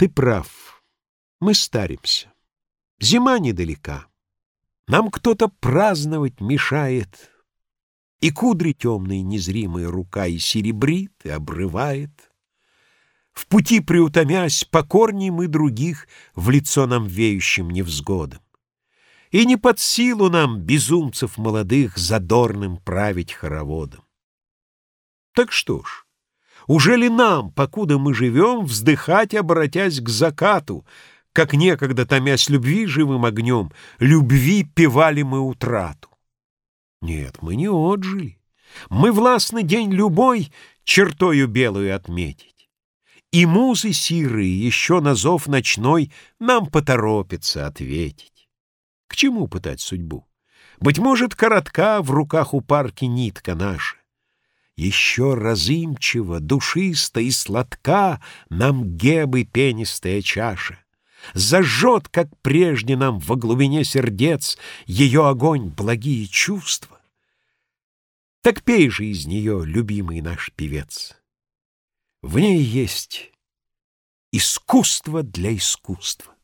Ты прав. Мы старимся. Зима недалека. Нам кто-то праздновать мешает. И кудри темные незримая рука и серебрит, и обрывает. В пути приутомясь, покорней мы других в лицо нам веющим невзгодам. И не под силу нам, безумцев молодых, задорным править хороводом. Так что ж, уже ли нам, покуда мы живем, вздыхать, обратясь к закату, как некогда, томясь любви живым огнем, любви певали мы утрату? Нет, мы не отжили. Мы властны день любой чертою белую отметить. И музы сирые еще на зов ночной нам поторопится ответить. К чему пытать судьбу? Быть может, коротка в руках у парки нитка наша. Еще разымчиво, душисто и сладка Нам гебы пенистая чаша. Зажжет, как прежде нам во глубине сердец, Ее огонь благие чувства. Так пей же из нее, любимый наш певец. В ней есть искусство для искусства.